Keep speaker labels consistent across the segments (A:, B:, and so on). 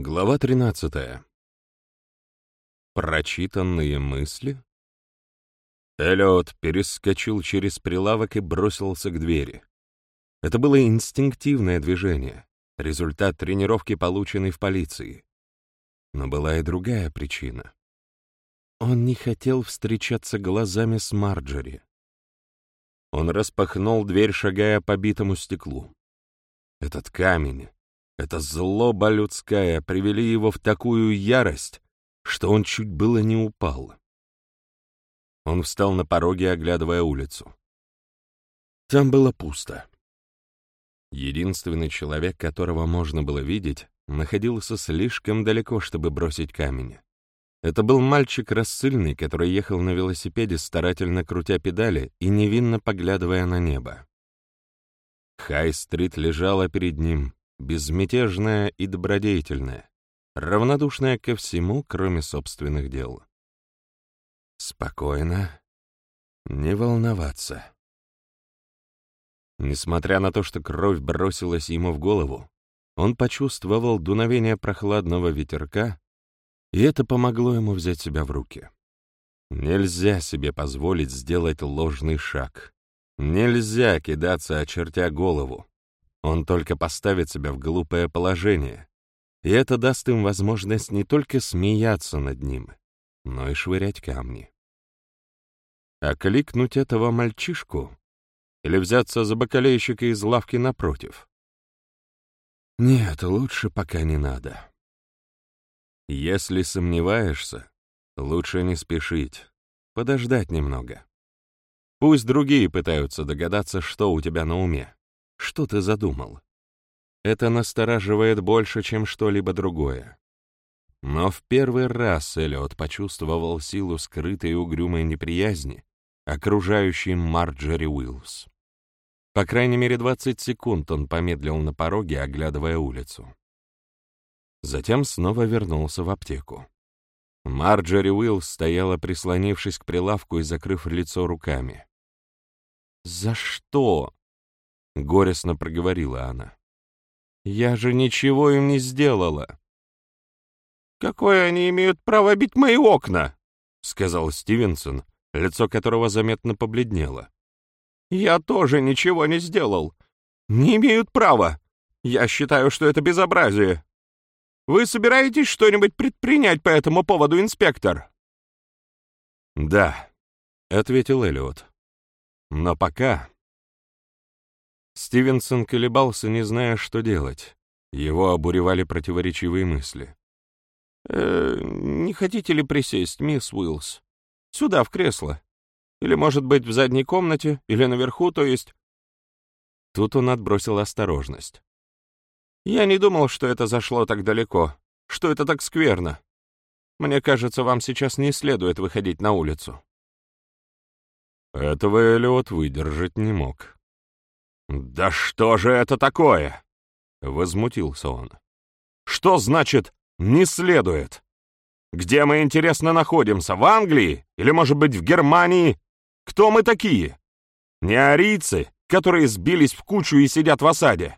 A: Глава 13. Прочитанные мысли? Эллиот перескочил через прилавок и бросился к двери. Это было инстинктивное движение, результат тренировки, полученной в полиции. Но была и другая причина. Он не хотел встречаться глазами с Марджори. Он распахнул дверь, шагая по битому стеклу. Этот камень, эта злоба людская привели его в такую ярость, что он чуть было не упал. Он встал на пороге, оглядывая улицу. Там было пусто. Единственный человек, которого можно было видеть, находился слишком далеко, чтобы бросить камень. Это был мальчик рассыльный, который ехал на велосипеде, старательно крутя педали и невинно поглядывая на небо. Хай-стрит лежала перед ним, безмятежная и добродетельная, равнодушная ко всему, кроме собственных дел. Спокойно, не волноваться. Несмотря на то, что кровь бросилась ему в голову, он почувствовал дуновение прохладного ветерка, и это помогло ему взять себя в руки. Нельзя себе позволить сделать ложный шаг. Нельзя кидаться, очертя голову. Он только поставит себя в глупое положение, и это даст им возможность не только смеяться над ним, но и швырять камни. Окликнуть этого мальчишку или взяться за бакалейщика из лавки напротив? Нет, лучше пока не надо. Если сомневаешься, лучше не спешить, подождать немного. Пусть другие пытаются догадаться, что у тебя на уме. Что ты задумал? Это настораживает больше, чем что-либо другое. Но в первый раз Эллиот почувствовал силу скрытой и угрюмой неприязни, окружающей Марджери Уиллс. По крайней мере, 20 секунд он помедлил на пороге, оглядывая улицу. Затем снова вернулся в аптеку. Марджери Уиллс стояла, прислонившись к прилавку и закрыв лицо руками. «За что?» — горестно проговорила она. «Я же ничего им не сделала!» «Какое они имеют право бить мои окна?» — сказал Стивенсон, лицо которого заметно побледнело. «Я тоже ничего не сделал. Не имеют права. Я считаю, что это безобразие. Вы собираетесь что-нибудь предпринять по этому поводу, инспектор?» «Да», — ответил Эллиот. «Но пока Стивенсон колебался, не зная, что делать. Его обуревали противоречивые мысли. «Э, «Не хотите ли присесть, мисс Уиллс? Сюда, в кресло. Или, может быть, в задней комнате, или наверху, то есть...» Тут он отбросил осторожность. «Я не думал, что это зашло так далеко, что это так скверно. Мне кажется, вам сейчас не следует выходить на улицу». Этого Эллиот выдержать не мог. «Да что же это такое?» — возмутился он. «Что значит «не следует»? Где мы, интересно, находимся? В Англии? Или, может быть, в Германии? Кто мы такие? Не арийцы, которые сбились в кучу и сидят в осаде?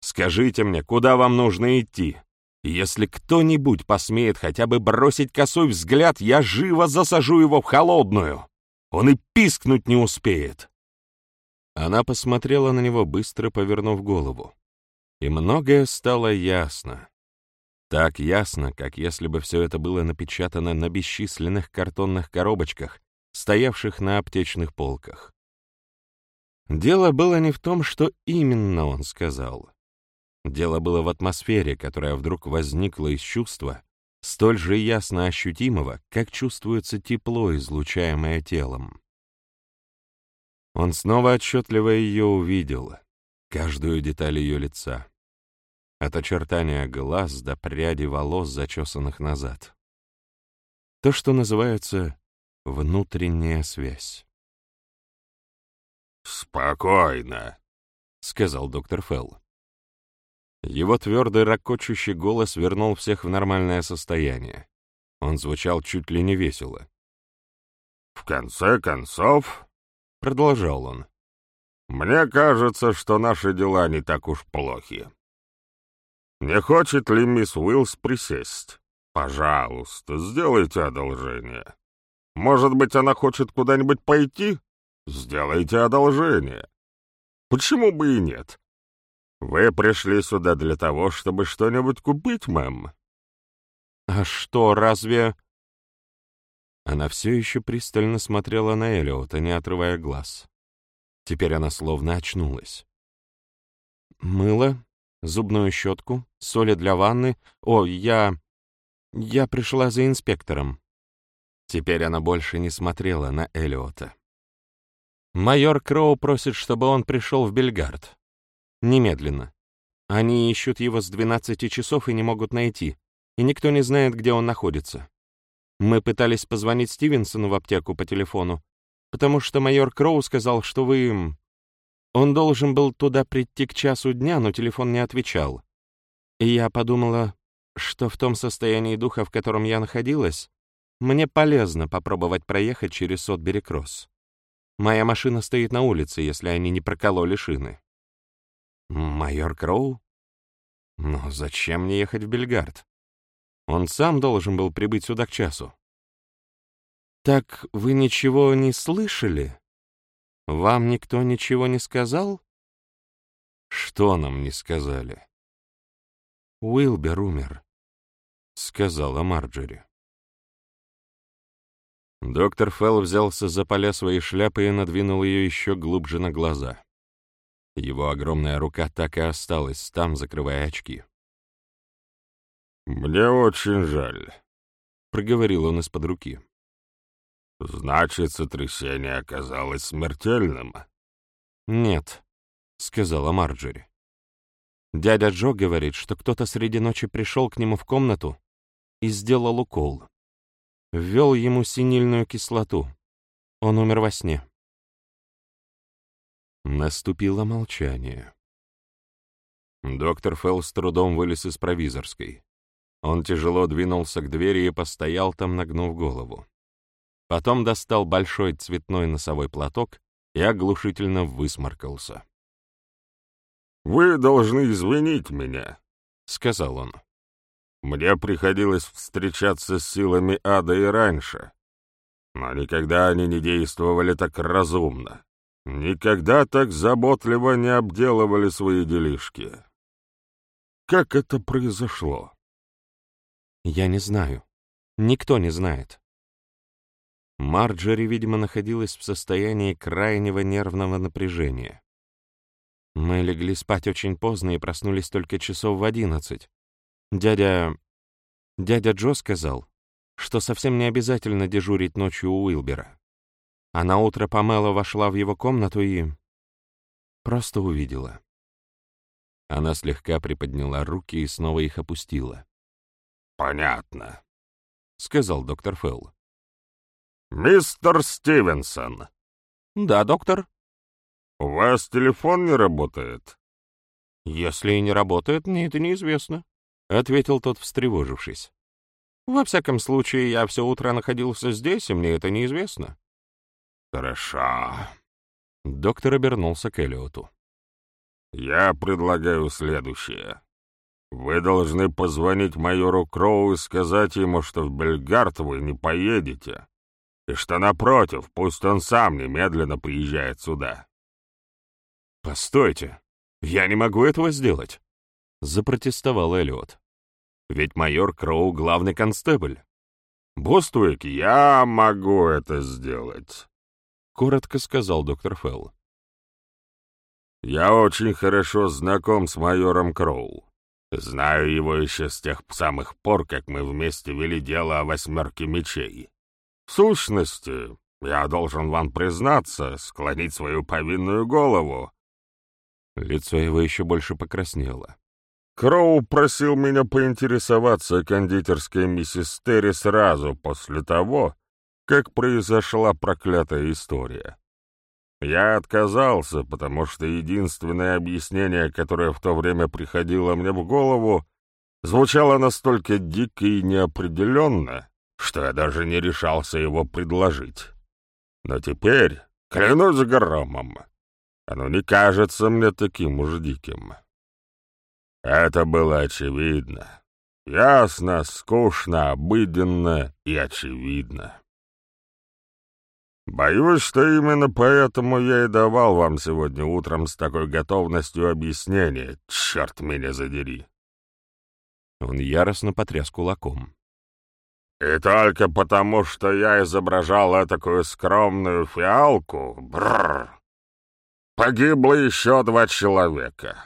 A: Скажите мне, куда вам нужно идти? Если кто-нибудь посмеет хотя бы бросить косой взгляд, я живо засажу его в холодную. Он и пискнуть не успеет. Она посмотрела на него, быстро повернув голову. И многое стало ясно. Так ясно, как если бы все это было напечатано на бесчисленных картонных коробочках, стоявших на аптечных полках. Дело было не в том, что именно он сказал. Дело было в атмосфере, которая вдруг возникла из чувства, столь же ясно ощутимого, как чувствуется тепло, излучаемое телом. Он снова отчетливо ее увидел, каждую деталь ее лица. От очертания глаз до пряди волос, зачесанных назад. То, что называется внутренняя связь. «Спокойно», — сказал доктор Фелл. Его твердый, ракочущий голос вернул всех в нормальное состояние. Он звучал чуть ли не весело. «В конце концов, — продолжал он. «Мне кажется, что наши дела не так уж плохи.
B: Не хочет ли мисс Уиллс присесть? Пожалуйста, сделайте одолжение. Может быть, она хочет куда-нибудь пойти? Сделайте одолжение. Почему бы и нет? Вы пришли сюда для того, чтобы что-нибудь купить, мэм?
A: А что, разве... Она все еще пристально смотрела на Элиота, не отрывая глаз. Теперь она словно очнулась. «Мыло, зубную щетку, соли для ванны. О, я... я пришла за инспектором». Теперь она больше не смотрела на Элиота. «Майор Кроу просит, чтобы он пришел в Бельгард. Немедленно. Они ищут его с 12 часов и не могут найти, и никто не знает, где он находится. Мы пытались позвонить Стивенсону в аптеку по телефону, потому что майор Кроу сказал, что вы... Он должен был туда прийти к часу дня, но телефон не отвечал. И я подумала, что в том состоянии духа, в котором я находилась, мне полезно попробовать проехать через Сотбери-Кросс. Моя машина стоит на улице, если они не прокололи шины. Майор Кроу? Но зачем мне ехать в Бельгард? Он сам должен был прибыть сюда к часу. «Так вы ничего не слышали? Вам никто ничего не сказал?» «Что нам не сказали?» «Уилбер умер», — сказала Марджори. Доктор Фелл взялся за поля своей шляпы и надвинул ее еще глубже на глаза. Его огромная рука так и осталась там, закрывая очки.
B: «Мне очень жаль», — проговорил он из-под руки. «Значит, сотрясение оказалось смертельным?»
A: «Нет», — сказала Марджори. «Дядя Джо говорит, что кто-то среди ночи пришел к нему в комнату и сделал укол. Ввел ему синильную кислоту. Он умер во сне». Наступило молчание. Доктор Фелл с трудом вылез из провизорской. Он тяжело двинулся к двери и постоял там, нагнув голову. Потом достал большой цветной носовой платок и оглушительно высморкался.
B: «Вы должны извинить меня», — сказал он. «Мне приходилось встречаться с силами ада и раньше, но никогда они не действовали так разумно, никогда так заботливо не обделывали свои делишки. Как это произошло?»
A: Я не знаю. Никто не знает. Марджори, видимо, находилась в состоянии крайнего нервного напряжения. Мы легли спать очень поздно и проснулись только часов в одиннадцать. Дядя... Дядя Джо сказал, что совсем не обязательно дежурить ночью у Уилбера. А на утро Памела вошла в его комнату и... просто увидела. Она слегка приподняла руки и снова их опустила.
B: «Понятно», — сказал доктор Фелл. «Мистер Стивенсон».
A: «Да, доктор».
B: «У вас телефон не работает?»
A: «Если и не работает, мне это неизвестно», — ответил тот, встревожившись. «Во всяком случае, я все утро находился здесь, и мне это неизвестно».
B: «Хорошо».
A: Доктор обернулся к Эллиоту.
B: «Я предлагаю следующее. Вы должны позвонить майору Кроу и сказать ему, что в Бельгард вы не поедете, и что, напротив, пусть он сам немедленно приезжает сюда».
A: «Постойте, я не могу этого сделать», — запротестовал Эллиот. «Ведь майор Кроу — главный констебль».
B: «Буствуик, я могу это сделать», — коротко сказал доктор Фелл. «Я очень хорошо знаком с майором Кроу. Знаю его еще с тех самых пор, как мы вместе вели дело о восьмерке мечей. В сущности, я должен вам признаться, склонить свою повинную голову».
A: Лицо его еще больше покраснело.
B: Кроу просил меня поинтересоваться кондитерской миссис Терри сразу после того, как произошла проклятая история. Я отказался, потому что единственное объяснение, которое в то время приходило мне в голову, звучало настолько дико и неопределенно, что я даже не решался его предложить. Но теперь, клянусь громом, оно не кажется мне таким уж диким. Это было очевидно. Ясно, скучно, обыденно и очевидно. Боюсь, что именно поэтому я и давал вам сегодня утром с такой готовностью объяснение, черт меня задери.
A: Он яростно потряс кулаком.
B: И только потому, что я изображал такую скромную фиалку, бррр, погибло еще два человека.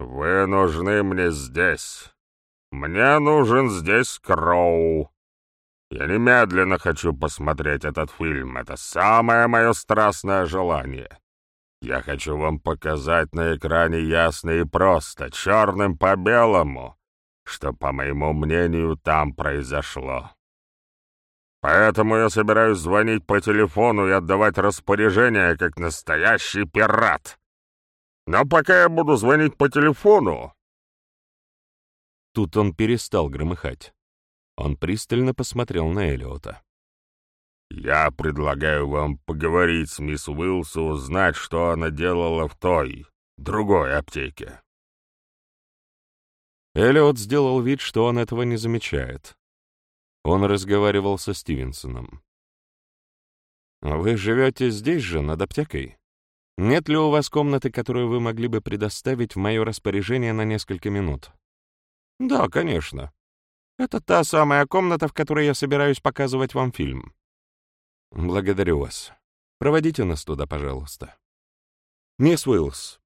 B: Вы нужны мне здесь. Мне нужен здесь Кроу. Я немедленно хочу посмотреть этот фильм. Это самое мое страстное желание. Я хочу вам показать на экране ясно и просто, черным по белому, что, по моему мнению, там произошло. Поэтому я собираюсь звонить по телефону и отдавать распоряжения, как настоящий пират. Но пока я буду звонить по телефону...»
A: Тут он перестал громыхать. Он пристально посмотрел на Элиота.
B: «Я предлагаю вам поговорить с мисс Уилс и узнать, что она делала в той, другой аптеке».
A: Эллиот сделал вид, что он этого не замечает. Он разговаривал со Стивенсоном. «Вы живете здесь же, над аптекой? Нет ли у вас комнаты, которую вы могли бы предоставить в мое распоряжение на несколько минут?» «Да, конечно. Это та самая комната, в которой я собираюсь показывать вам фильм». «Благодарю вас. Проводите нас туда, пожалуйста». «Мисс Уиллс,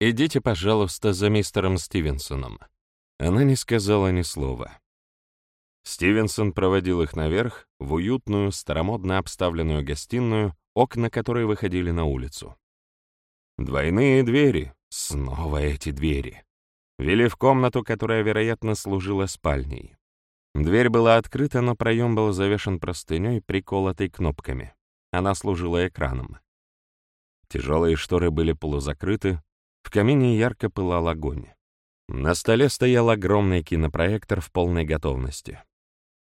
A: идите, пожалуйста, за мистером Стивенсоном». Она не сказала ни слова. Стивенсон проводил их наверх, в уютную, старомодно обставленную гостиную, окна которой выходили на улицу. Двойные двери, снова эти двери, вели в комнату, которая, вероятно, служила спальней. Дверь была открыта, но проем был завешен простыней, приколотой кнопками. Она служила экраном. Тяжелые шторы были полузакрыты, в камине ярко пылал огонь. На столе стоял огромный кинопроектор в полной готовности.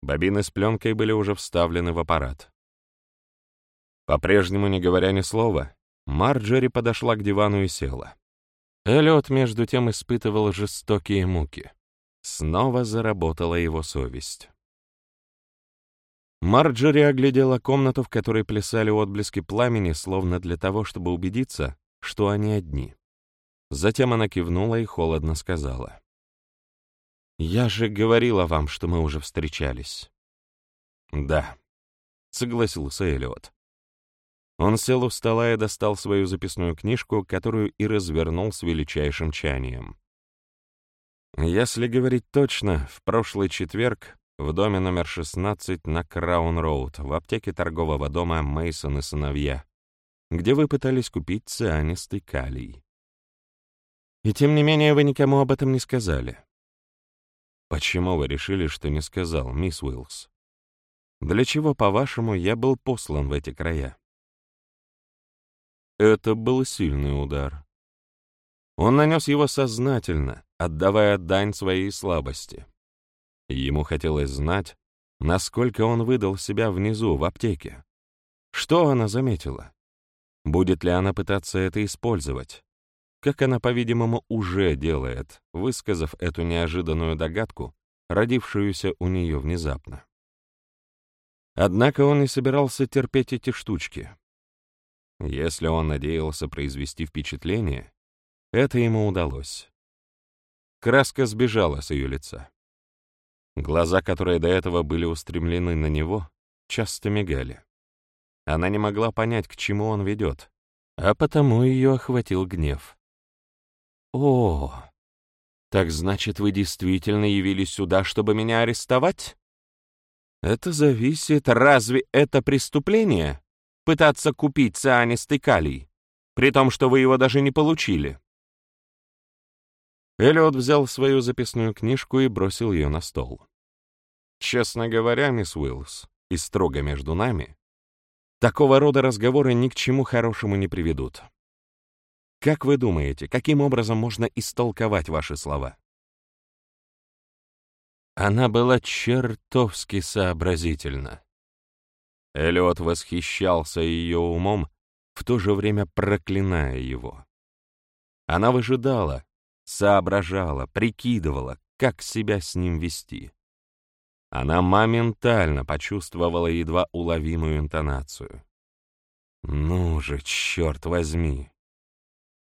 A: Бобины с пленкой были уже вставлены в аппарат. По-прежнему, не говоря ни слова, Марджери подошла к дивану и села. Эллиот, между тем, испытывал жестокие муки. Снова заработала его совесть. Марджери оглядела комнату, в которой плясали отблески пламени, словно для того, чтобы убедиться, что они одни. Затем она кивнула и холодно сказала. «Я же говорила вам, что мы уже встречались». «Да», — согласился Элиот. Он сел у стола и достал свою записную книжку, которую и развернул с величайшим чанием. Если говорить точно, в прошлый четверг в доме номер 16 на Краун-Роуд в аптеке торгового дома Мейсон и сыновья, где вы пытались купить цианистый калий. И тем не менее вы никому об этом не сказали. Почему вы решили, что не сказал, мисс Уиллс? Для чего, по-вашему, я был послан в эти края? Это был сильный удар. Он нанес его сознательно, отдавая дань своей слабости. Ему хотелось знать, насколько он выдал себя внизу, в аптеке. Что она заметила? Будет ли она пытаться это использовать? как она, по-видимому, уже делает, высказав эту неожиданную догадку, родившуюся у нее внезапно. Однако он не собирался терпеть эти штучки. Если он надеялся произвести впечатление, это ему удалось. Краска сбежала с ее лица. Глаза, которые до этого были устремлены на него, часто мигали. Она не могла понять, к чему он ведет, а потому ее охватил гнев. «О, так значит, вы действительно явились сюда, чтобы меня арестовать?» «Это зависит, разве это преступление? Пытаться купить цианистый калий, при том, что вы его даже не получили?» Эллиот взял свою записную книжку и бросил ее на стол. «Честно говоря, мисс Уиллс, и строго между нами, такого рода разговоры ни к чему хорошему не приведут. Как вы думаете, каким образом можно истолковать ваши слова? Она была чертовски сообразительна. Эллиот восхищался ее умом, в то же время проклиная его. Она выжидала, соображала, прикидывала, как себя с ним вести. Она моментально почувствовала едва уловимую интонацию. «Ну же, черт возьми!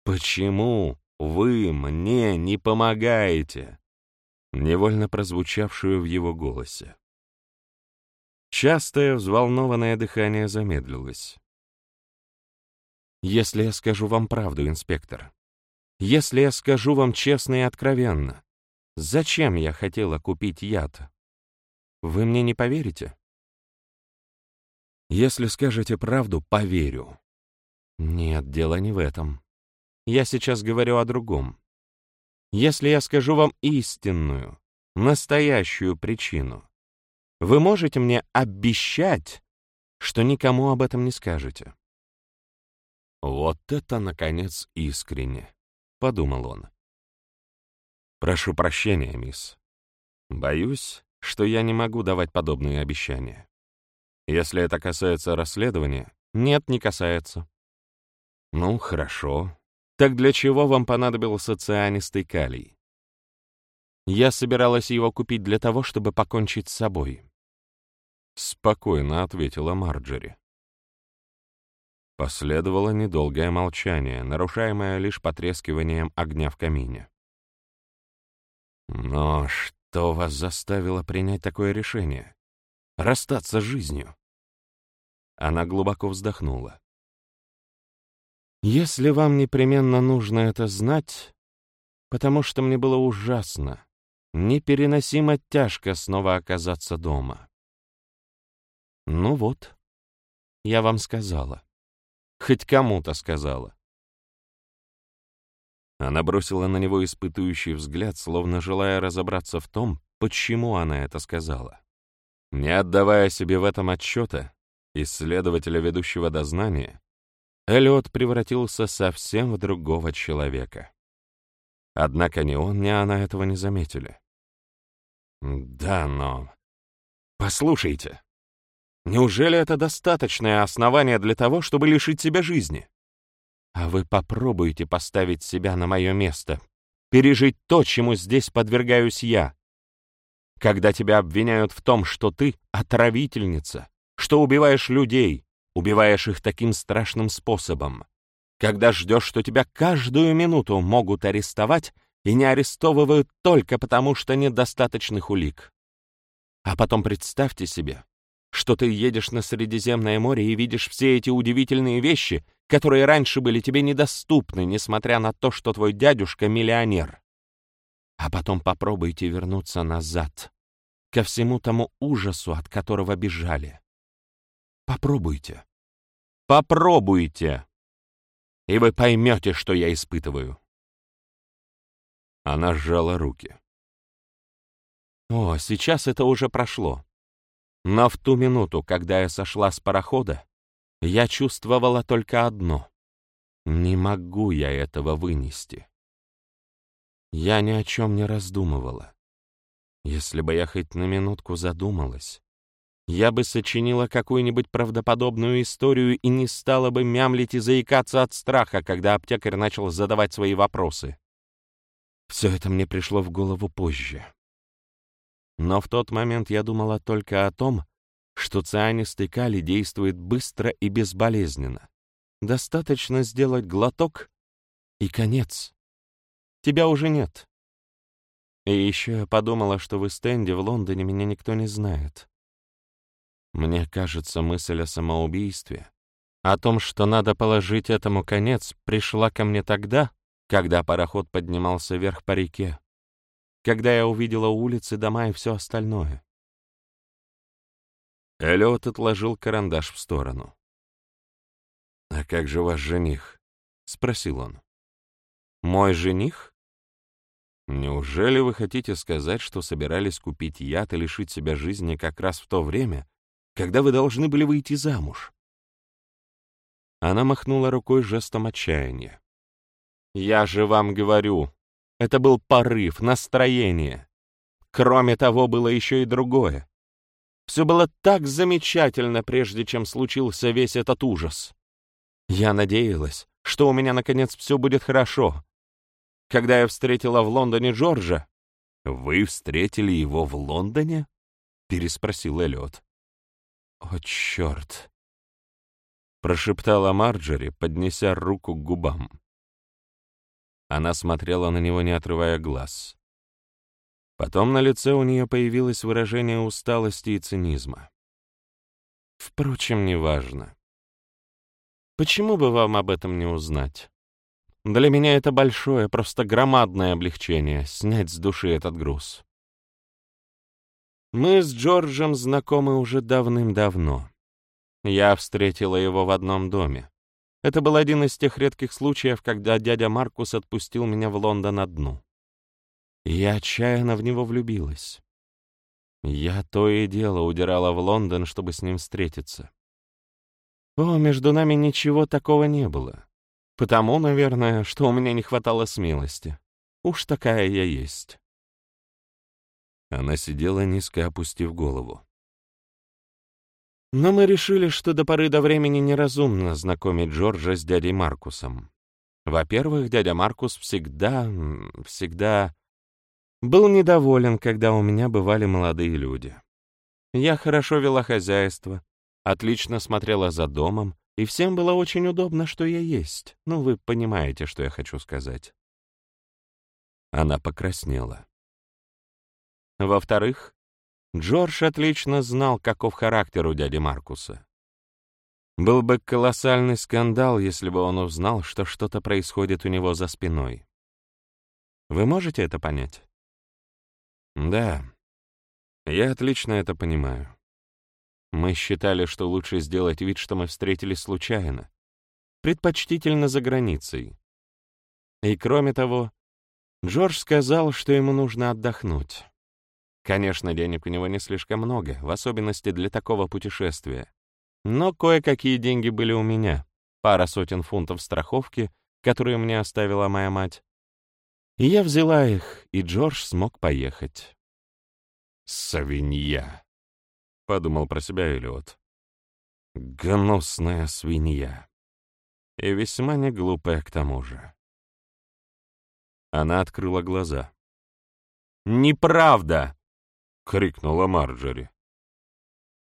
A: Почему вы мне не помогаете?» Невольно прозвучавшую в его голосе. Частое взволнованное дыхание замедлилось. «Если я скажу вам правду, инспектор, если я скажу вам честно и откровенно, зачем я хотела купить яд, вы мне не поверите?» «Если скажете правду, поверю». «Нет, дело не в этом. Я сейчас говорю о другом. Если я скажу вам истинную, настоящую причину, вы можете мне обещать, что никому об этом не скажете?» «Вот это, наконец, искренне», — подумал он. «Прошу прощения, мисс. Боюсь, что я не могу давать подобные обещания. Если это касается расследования, нет, не касается». «Ну, хорошо. Так для чего вам понадобился цианистый калий?» «Я собиралась его купить для того, чтобы покончить с собой. — спокойно ответила Марджери. Последовало недолгое молчание, нарушаемое лишь потрескиванием огня в камине. «Но что вас заставило принять такое решение? Расстаться с жизнью?» Она глубоко вздохнула. «Если вам непременно нужно это знать, потому что мне было ужасно, непереносимо тяжко снова оказаться дома. Ну вот, я вам сказала. Хоть кому-то сказала. Она бросила на него испытующий взгляд, словно желая разобраться в том, почему она это сказала. Не отдавая себе в этом отчета, исследователя, ведущего дознание, Эллиот превратился совсем в другого человека. Однако ни он, ни она этого не заметили. «Да, но...» «Послушайте», Неужели это достаточное основание для того, чтобы лишить себя жизни? А вы попробуйте поставить себя на мое место, пережить то, чему здесь подвергаюсь я. Когда тебя обвиняют в том, что ты отравительница, что убиваешь людей, убиваешь их таким страшным способом, когда ждешь, что тебя каждую минуту могут арестовать и не арестовывают только потому, что нет достаточных улик. А потом представьте себе, что ты едешь на Средиземное море и видишь все эти удивительные вещи, которые раньше были тебе недоступны, несмотря на то, что твой дядюшка — миллионер. А потом попробуйте вернуться назад, ко всему тому ужасу, от которого бежали. Попробуйте. Попробуйте! И вы поймете, что я испытываю. Она сжала руки. О, сейчас это уже прошло. Но в ту минуту, когда я сошла с парохода, я чувствовала только одно — не могу я этого вынести. Я ни о чем не раздумывала. Если бы я хоть на минутку задумалась, я бы сочинила какую-нибудь правдоподобную историю и не стала бы мямлить и заикаться от страха, когда аптекарь начал задавать свои вопросы. Все это мне пришло в голову позже. Но в тот момент я думала только о том, что цианистый калий действует быстро и безболезненно. Достаточно сделать глоток, и конец. Тебя уже нет. И еще я подумала, что в Эстенде в Лондоне меня никто не знает. Мне кажется, мысль о самоубийстве, о том, что надо положить этому конец, пришла ко мне тогда, когда пароход поднимался вверх по реке когда я увидела улицы, дома и все остальное. Эллиот отложил карандаш в сторону. «А как же ваш жених?» — спросил он. «Мой жених? Неужели вы хотите сказать, что собирались купить яд и лишить себя жизни как раз в то время, когда вы должны были выйти замуж?» Она махнула рукой жестом отчаяния. «Я же вам говорю, это был порыв, настроение. Кроме того, было еще и другое. Все было так замечательно, прежде чем случился весь этот ужас. Я надеялась, что у меня, наконец, все будет хорошо. когда я встретила в Лондоне Джорджа». «Вы встретили его в Лондоне?» — переспросил Эллиот. «О, черт!» — прошептала Марджори, поднеся руку к губам. Она смотрела на него, не отрывая глаз. Потом на лице у нее появилось выражение усталости и цинизма. Впрочем, неважно. Почему бы вам об этом не узнать? Для меня это большое, просто громадное облегчение — снять с души этот груз. Мы с Джорджем знакомы уже давным-давно. Я встретила его в одном доме. Это был один из тех редких случаев, когда дядя Маркус отпустил меня в Лондон одну. Я отчаянно в него влюбилась. Я то и дело удирала в Лондон, чтобы с ним встретиться. О, между нами ничего такого не было. Потому, наверное, что у меня не хватало смелости. Уж такая я есть.
B: Она сидела низко, опустив голову.
A: Но мы решили, что до поры до времени неразумно знакомить Джорджа с дядей Маркусом. Во-первых, дядя Маркус всегда, всегда был недоволен, когда у меня бывали молодые люди. Я хорошо вела хозяйство, отлично смотрела за домом, и всем было очень удобно, что я есть. Ну, вы понимаете, что я хочу сказать.
B: Она покраснела.
A: Во-вторых, Джордж отлично знал, каков характер у дяди Маркуса. Был бы колоссальный скандал, если бы он узнал, что что-то происходит у него за спиной. Вы можете это понять?
B: Да, я отлично это понимаю.
A: Мы считали, что лучше сделать вид, что мы встретились случайно, предпочтительно за границей. И кроме того, Джордж сказал, что ему нужно отдохнуть. Конечно, денег у него не слишком много, в особенности для такого путешествия. Но кое-какие деньги были у меня. Пара сотен фунтов страховки, которые мне оставила моя мать. И я взяла их, и Джордж смог поехать.
B: «Свинья», — подумал про себя Эллиот.
A: «Гнусная свинья. И весьма не глупая к тому же». Она открыла глаза. «Неправда!» — крикнула Марджори.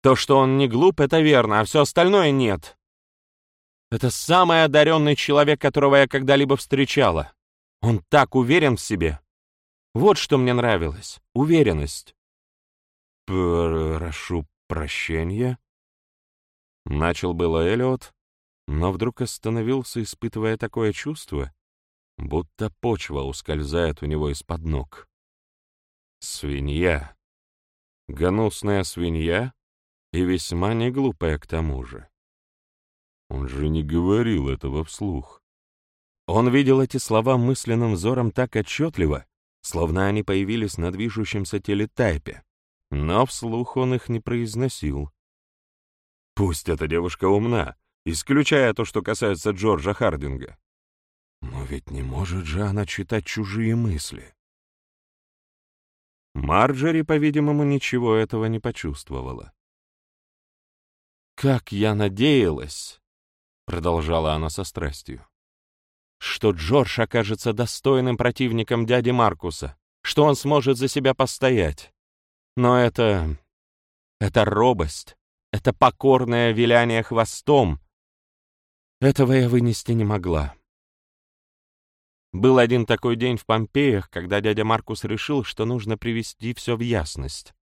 A: «То, что он не глуп, это верно, а все остальное нет. Это самый одаренный человек, которого я когда-либо встречала. Он так уверен в себе. Вот что мне нравилось — уверенность».
B: «Прошу прощения», — начал было Эллиот, но вдруг остановился, испытывая такое чувство, будто почва ускользает у него из-под ног. «Свинья», Гнусная свинья и весьма не глупая к тому же. Он же не говорил этого вслух. Он видел эти слова мысленным взором так отчетливо, словно они появились на движущемся телетайпе, но вслух он их не произносил. Пусть эта девушка умна, исключая то, что касается Джорджа Хардинга. Но ведь не может же она читать чужие мысли. Марджери, по-видимому, ничего этого не почувствовала.
A: «Как я надеялась!» — продолжала она со страстью. «Что Джордж окажется достойным противником дяди Маркуса, что он сможет за себя постоять. Но это... это робость, это покорное виляние хвостом. Этого я вынести не могла. Был один такой день в Помпеях, когда дядя Маркус решил, что нужно привести все в ясность.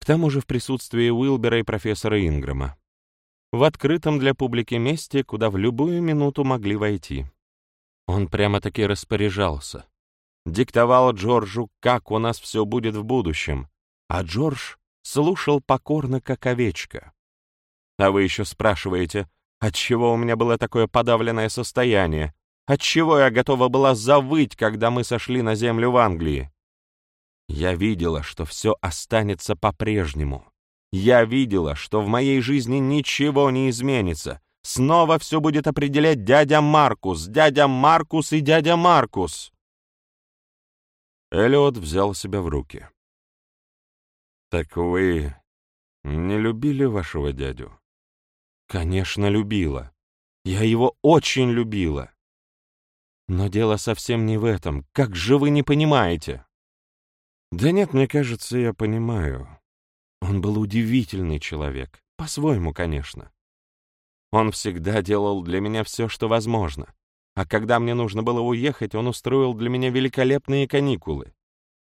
A: К тому же в присутствии Уилбера и профессора Инграма. В открытом для публики месте, куда в любую минуту могли войти. Он прямо-таки распоряжался. Диктовал Джорджу, как у нас все будет в будущем, а Джордж слушал покорно, как овечка. А вы еще спрашиваете, отчего у меня было такое подавленное состояние, Отчего я готова была завыть, когда мы сошли на землю в Англии? Я видела, что все останется по-прежнему. Я видела, что в моей жизни ничего не изменится. Снова все будет определять дядя Маркус, дядя Маркус и дядя Маркус. Эллиот взял себя в руки. «Так вы не любили вашего дядю?» «Конечно, любила. Я его очень любила. Но дело совсем не в этом. Как же вы не понимаете? Да нет, мне кажется, я понимаю. Он был удивительный человек. По-своему, конечно. Он всегда делал для меня все, что возможно. А когда мне нужно было уехать, он устроил для меня великолепные каникулы.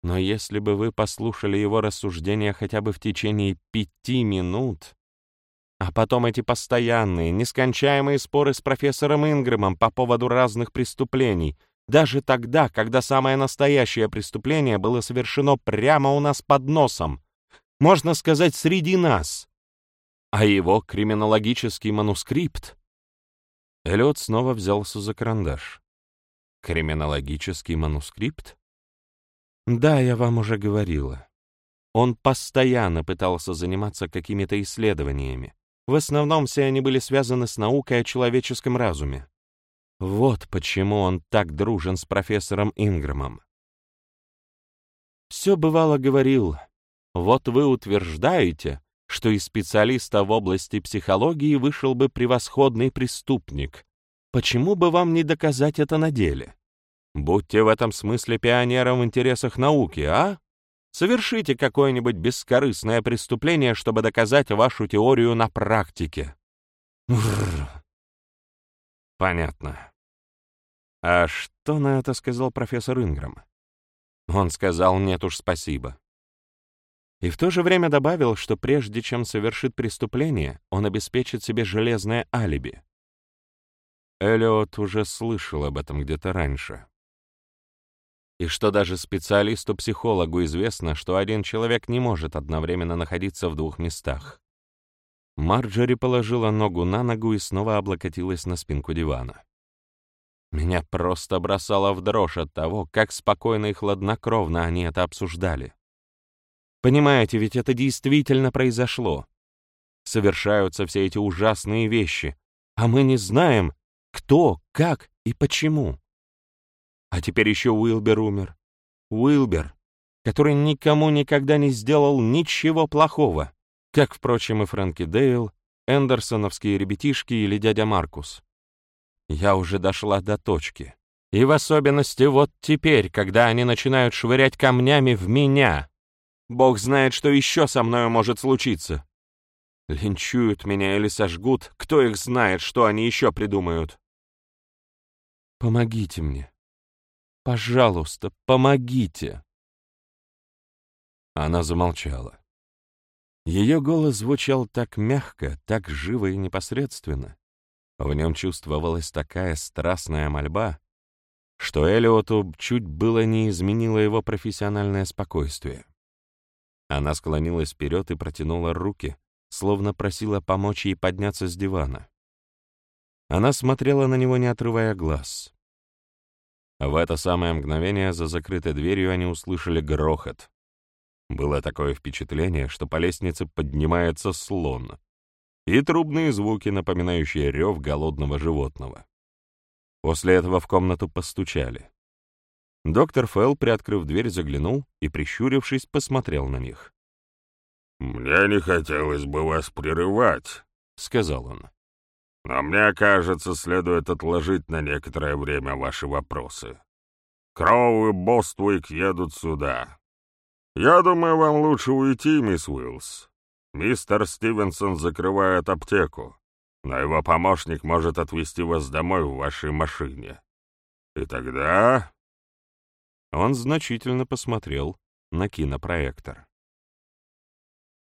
A: Но если бы вы послушали его рассуждения хотя бы в течение пяти минут, а потом эти постоянные, нескончаемые споры с профессором Ингрэмом по поводу разных преступлений, даже тогда, когда самое настоящее преступление было совершено прямо у нас под носом, можно сказать, среди нас. А его криминологический манускрипт... Эллиот снова взялся за карандаш. Криминологический манускрипт? Да, я вам уже говорила. Он постоянно пытался заниматься какими-то исследованиями, в основном все они были связаны с наукой о человеческом разуме. Вот почему он так дружен с профессором Инграмом. Все бывало говорил, вот вы утверждаете, что из специалиста в области психологии вышел бы превосходный преступник. Почему бы вам не доказать это на деле? Будьте в этом смысле пионером в интересах науки, а? Совершите какое-нибудь бескорыстное преступление, чтобы доказать вашу теорию на практике. Понятно. А что на это сказал профессор Инграм? Он сказал «нет уж, спасибо». И в то же время добавил, что прежде чем совершит преступление, он обеспечит себе железное алиби. Эллиот уже слышал об этом где-то раньше и что даже специалисту-психологу известно, что один человек не может одновременно находиться в двух местах. Марджори положила ногу на ногу и снова облокотилась на спинку дивана. Меня просто бросало в дрожь от того, как спокойно и хладнокровно они это обсуждали. Понимаете, ведь это действительно произошло. Совершаются все эти ужасные вещи, а мы не знаем, кто, как и почему. А теперь еще Уилбер умер. Уилбер, который никому никогда не сделал ничего плохого, как, впрочем, и Фрэнки Дейл, Эндерсоновские ребятишки или дядя Маркус. Я уже дошла до точки. И в особенности вот теперь, когда они начинают швырять камнями в меня. Бог знает, что еще со мною может случиться. Линчуют меня или сожгут, кто их знает, что они еще придумают. Помогите мне. Пожалуйста, помогите!» Она замолчала. Ее голос звучал так мягко, так живо и непосредственно. В нем чувствовалась такая страстная мольба, что Элиоту чуть было не изменило его профессиональное спокойствие. Она склонилась вперед и протянула руки, словно просила помочь ей подняться с дивана. Она смотрела на него, не отрывая глаз. В это самое мгновение за закрытой дверью они услышали грохот. Было такое впечатление, что по лестнице поднимается слон, и трубные звуки, напоминающие рев голодного животного. После этого в комнату постучали. Доктор Фелл, приоткрыв дверь, заглянул и, прищурившись, посмотрел на них.
B: «Мне не хотелось бы вас прерывать», — сказал он. Но мне кажется, следует отложить на некоторое время ваши вопросы. Кроу и Боствик едут сюда. Я думаю, вам лучше уйти, мисс Уиллс. Мистер Стивенсон закрывает аптеку, но его помощник может отвезти вас домой в вашей машине. И тогда...» Он значительно посмотрел на кинопроектор.